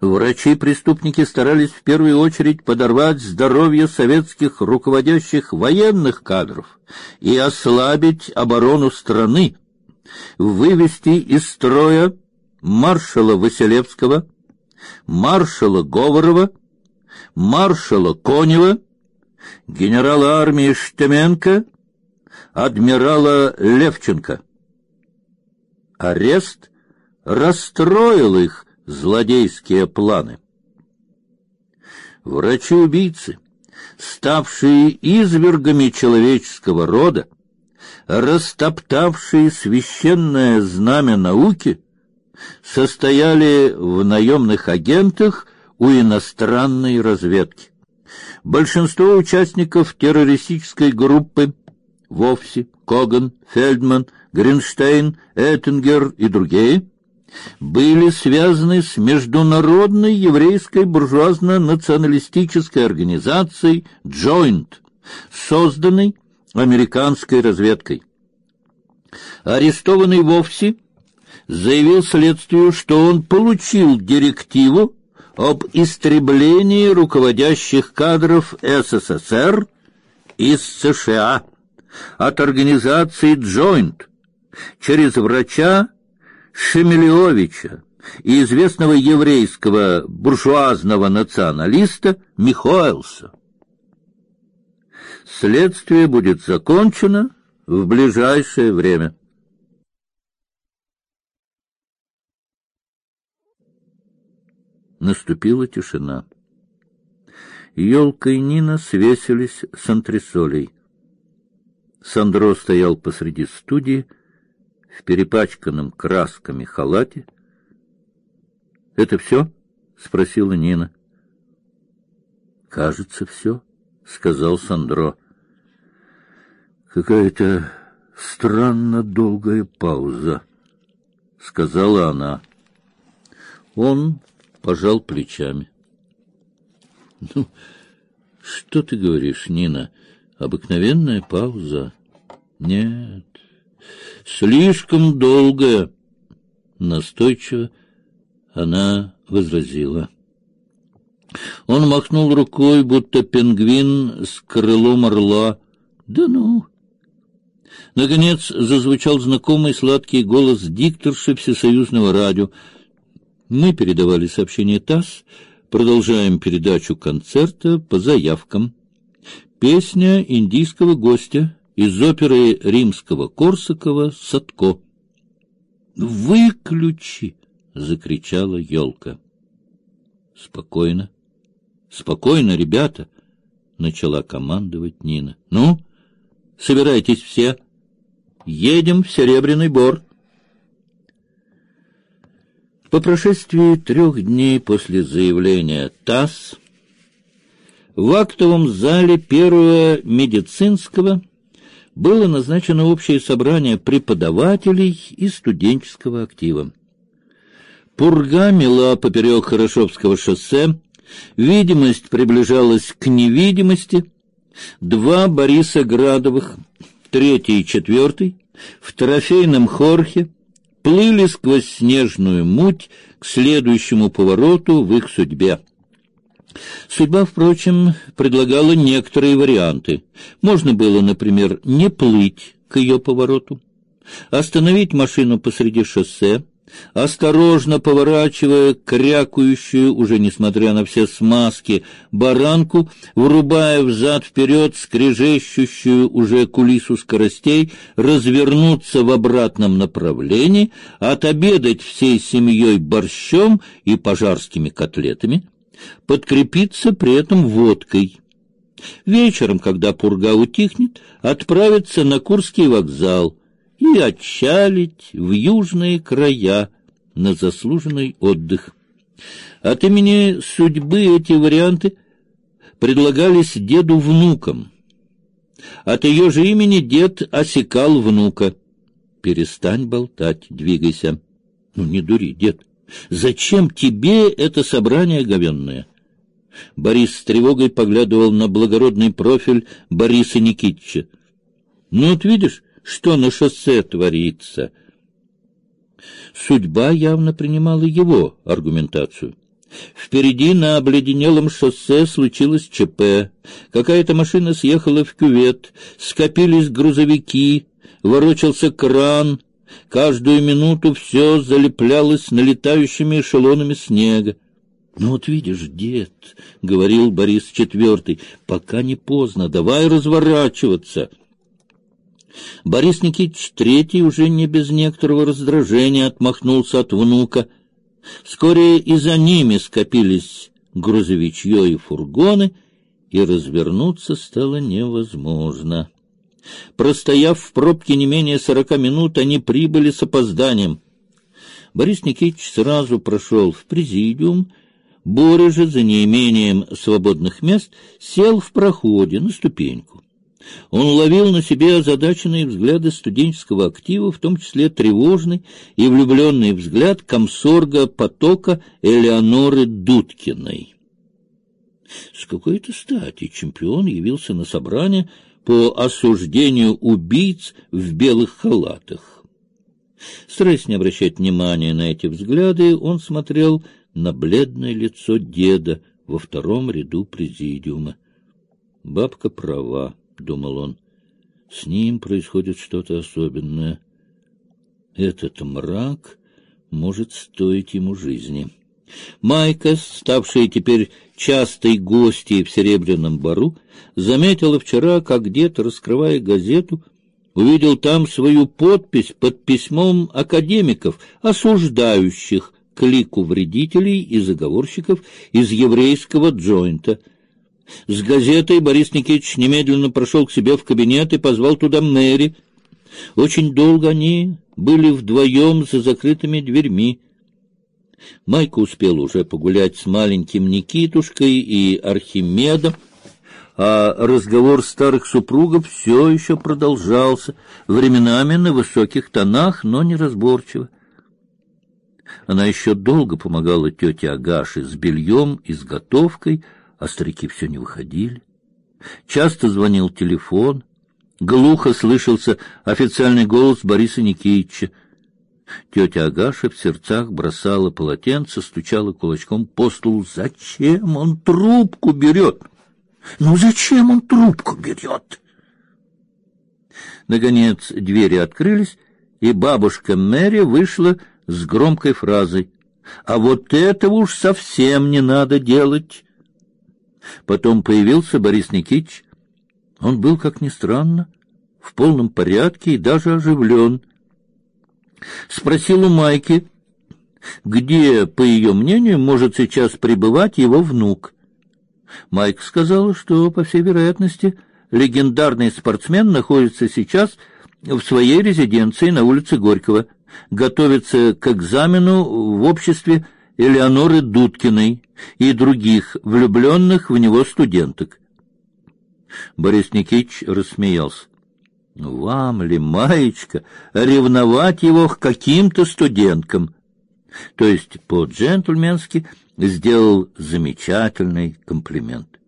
Врачи-преступники старались в первую очередь подорвать здоровье советских руководящих военных кадров и ослабить оборону страны, вывести из строя маршала Василевского, маршала Говорова, маршала Конева, генерала армии Штеменко, адмирала Левченко. Арест расстроил их злодейские планы. Врачи-убийцы, ставшие извергами человеческого рода, растоптавшие священное знамя науки, состояли в наемных агентах у иностранной разведки. Большинство участников террористической группы Вовсе, Коган, Фельдман, Гринштейн, Эттингер и другие были связаны с международной еврейской буржуазно-националистической организацией Joint, созданной американской разведкой. Арестованный Вовсе заявил следствию, что он получил директиву об истреблении руководящих кадров СССР из США от организации Joint через врача Шемелевича и известного еврейского буржуазного националиста Михоэлса. Следствие будет закончено в ближайшее время. Наступила тишина. Ёлка и Нина свесились с антресолей. Сандро стоял посреди студии в перепачканном красками халате. — Это все? — спросила Нина. — Кажется, все, — сказал Сандро. — Какая-то странно долгая пауза, — сказала она. Он пожал плечами. — Ну, что ты говоришь, Нина? Обыкновенная пауза. Нет, слишком долгая. Настойчиво она возразила. Он махнул рукой, будто пингвин с крылом орла. Да ну! Наконец зазвучал знакомый сладкий голос дикторши Всесоюзного радио. Мы передавали сообщение ТАСС, продолжаем передачу концерта по заявкам. Песня индийского гостя из оперы римского Корсакова «Садко». «Выключи!» — закричала елка. «Спокойно, спокойно, ребята!» — начала командовать Нина. «Ну, собирайтесь все, едем в Серебряный Бор». По прошествии трех дней после заявления ТАСС в актовом зале первого медицинского было назначено общее собрание преподавателей и студенческого актива. Пурга мела поперек Хорошевского шоссе, видимость приближалась к невидимости. Два Бориса Градовых, третий и четвертый, в трофейном хорхе плыли сквозь снежную муть к следующему повороту в их судьбе. Судьба, впрочем, предлагала некоторые варианты. Можно было, например, не плыть к ее повороту, остановить машину посреди шоссе, осторожно поворачивая крякающую, уже несмотря на все смазки, баранку, врубая взад-вперед скрежещущую уже кулису скоростей, развернуться в обратном направлении, отобедать всей семьей борщом и пожарскими котлетами, подкрепиться при этом водкой. Вечером, когда пурга утихнет, отправиться на Курский вокзал и отчалить в южные края на заслуженный отдых. От имени судьбы эти варианты предлагались деду внукам. От ее же имени дед осекал внука. «Перестань болтать, двигайся». «Ну, не дури, дед». Зачем тебе это собрание говенное? Борис с тревогой поглядывал на благородный профиль Бориса Никитича. Ну вот видишь, что на шоссе творится. Судьба явно принимала его аргументацию. Впереди на обледенелом шоссе случилось ЧП. Какая-то машина съехала в кювет, скопились грузовики, ворочался кран. Каждую минуту все залеплялось налетающими эшелонами снега. Ну вот видишь, дед, говорил Борис IV, пока не поздно, давай разворачиваться. Борис Никитич Третий уже не без некоторого раздражения отмахнулся от внука. Вскоре и за ними скопились грузовичье и фургоны, и развернуться стало невозможно. Простояв в пробке не менее сорока минут, они прибыли с опозданием. Борис Никитич сразу прошел в президиум, Боря же, за неимением свободных мест, сел в проходе на ступеньку. Он ловил на себе озадаченные взгляды студенческого актива, в том числе тревожный и влюбленный взгляд комсорга потока Элеоноры Дудкиной. С какой-то стати чемпион явился на собрание по осуждению убийц в белых халатах. Стараясь не обращать внимания на эти взгляды, он смотрел на бледное лицо деда во втором ряду президиума. Бабка права. — думал он. С ним происходит что-то особенное. Этот мрак может стоить ему жизни. Майка, ставшая теперь частой гостьей в Серебряном бару, заметила вчера, как дед, раскрывая газету, увидел там свою подпись под письмом академиков, осуждающих клику вредителей и заговорщиков из еврейского джойнта — с газетой Борис Никитич немедленно прошел к себе в кабинет и позвал туда Мэри. Очень долго они были вдвоем за закрытыми дверьми. Майка успел уже погулять с маленьким Никитушкой и Архимедом, а разговор старых супругов все еще продолжался, временами на высоких тонах, но неразборчиво. Она еще долго помогала тете Агаше с бельем и с готовкой, а старики все не выходили. Часто звонил телефон, глухо слышался официальный голос Бориса Никитича. Тетя Агаша в сердцах бросала полотенце, стучала кулачком по столу. Зачем он трубку берет? Ну зачем он трубку берет? Наконец двери открылись, и бабушка Мэри вышла с громкой фразой: "А вот этого уж совсем не надо делать". Потом появился Борис Никитич. Он был, как ни странно, в полном порядке и даже оживлен. Спросил у Майки, где, по ее мнению, может сейчас пребывать его внук. Майк сказала, что, по всей вероятности, легендарный спортсмен находится сейчас в своей резиденции на улице Горького, готовится к экзамену в обществе Элеоноры Дудкиной и других влюбленных в него студенток. Борис Никитич рассмеялся. Вам ли, маечка, ревновать его к каким-то студенткам? То есть по-джентльменски сделал замечательный комплимент.